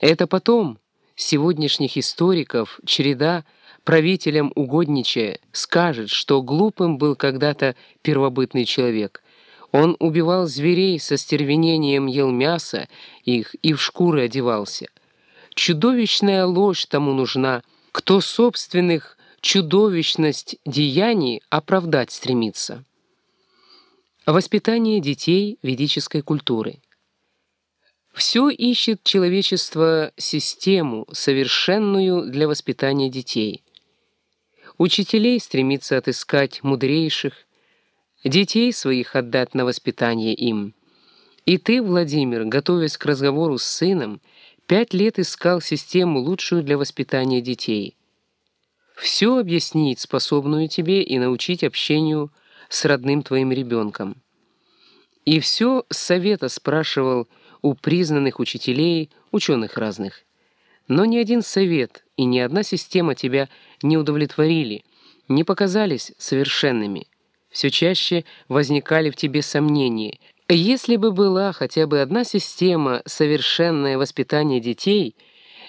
Это потом сегодняшних историков череда правителям угодничая скажет, что глупым был когда-то первобытный человек. Он убивал зверей со стервенением, ел мясо их и в шкуры одевался. Чудовищная ложь тому нужна, кто собственных чудовищность деяний оправдать стремится. Воспитание детей ведической культуры. Все ищет человечество систему, совершенную для воспитания детей. Учителей стремится отыскать мудрейших, детей своих отдать на воспитание им. И ты, Владимир, готовясь к разговору с сыном, пять лет искал систему лучшую для воспитания детей. Все объяснить способную тебе и научить общению с родным твоим ребенком. И все совета спрашивал у признанных учителей, ученых разных. Но ни один совет и ни одна система тебя не удовлетворили, не показались совершенными. Все чаще возникали в тебе сомнения. Если бы была хотя бы одна система совершенное воспитание детей,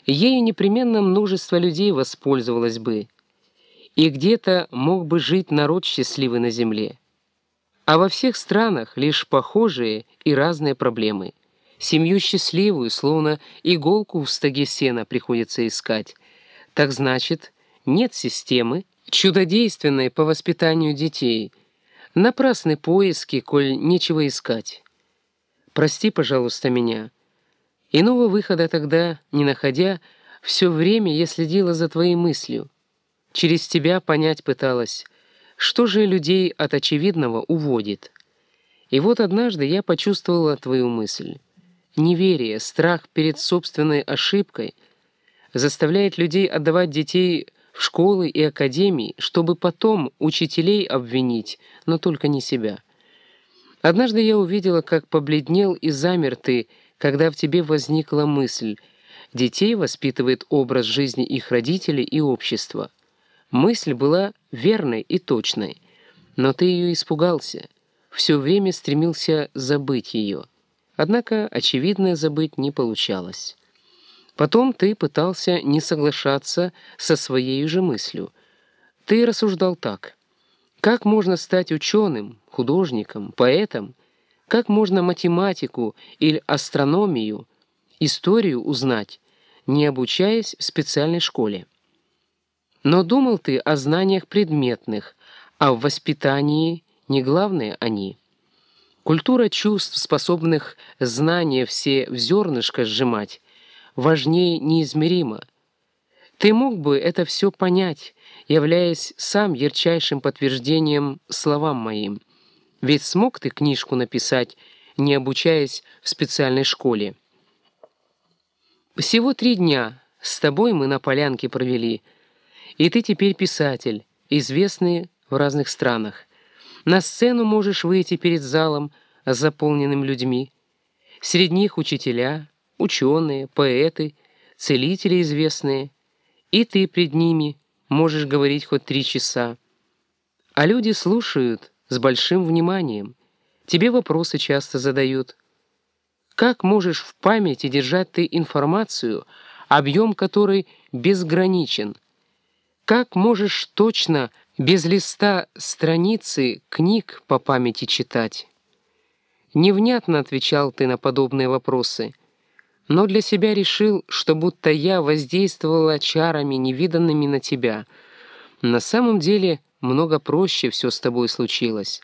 ею непременно множество людей воспользовалось бы, и где-то мог бы жить народ счастливый на земле. А во всех странах лишь похожие и разные проблемы. Семью счастливую, словно иголку в стоге сена приходится искать. Так значит, нет системы, чудодейственной по воспитанию детей. Напрасны поиски, коль нечего искать. Прости, пожалуйста, меня. Иного выхода тогда, не находя, все время я следила за твоей мыслью. Через тебя понять пыталась — что же людей от очевидного уводит? И вот однажды я почувствовала твою мысль. Неверие, страх перед собственной ошибкой заставляет людей отдавать детей в школы и академии, чтобы потом учителей обвинить, но только не себя. Однажды я увидела, как побледнел и замер ты, когда в тебе возникла мысль «Детей воспитывает образ жизни их родителей и общества». Мысль была верной и точной, но ты ее испугался, все время стремился забыть ее. Однако, очевидно, забыть не получалось. Потом ты пытался не соглашаться со своей же мыслью. Ты рассуждал так. Как можно стать ученым, художником, поэтом? Как можно математику или астрономию, историю узнать, не обучаясь в специальной школе? Но думал ты о знаниях предметных, а в воспитании не главное они. Культура чувств, способных знания все в зернышко сжимать, важнее неизмеримо. Ты мог бы это все понять, являясь сам ярчайшим подтверждением словам моим. Ведь смог ты книжку написать, не обучаясь в специальной школе. Всего три дня с тобой мы на полянке провели — и ты теперь писатель, известный в разных странах. На сцену можешь выйти перед залом, заполненным людьми. Среди них учителя, ученые, поэты, целители известные. И ты пред ними можешь говорить хоть три часа. А люди слушают с большим вниманием. Тебе вопросы часто задают. Как можешь в памяти держать ты информацию, объем которой безграничен — как можешь точно, без листа страницы, книг по памяти читать? Невнятно отвечал ты на подобные вопросы, но для себя решил, что будто я воздействовала чарами, невиданными на тебя. На самом деле много проще все с тобой случилось.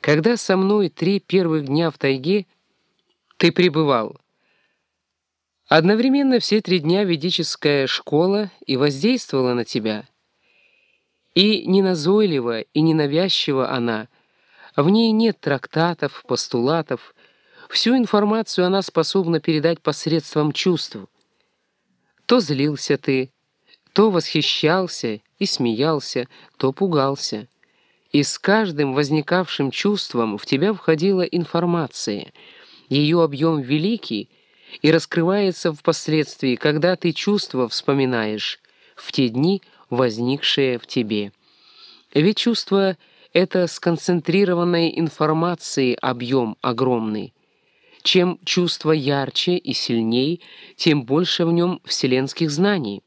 Когда со мной три первых дня в тайге ты пребывал, Одновременно все три дня ведическая школа и воздействовала на тебя. И не назойлива, и не навязчива она. В ней нет трактатов, постулатов. Всю информацию она способна передать посредством чувств. То злился ты, то восхищался и смеялся, то пугался. И с каждым возникавшим чувством в тебя входила информация. Ее объем великий — и раскрывается впоследствии, когда ты чувства вспоминаешь в те дни, возникшие в тебе. Ведь чувство — это сконцентрированной информации объем огромный. Чем чувство ярче и сильней, тем больше в нем вселенских знаний.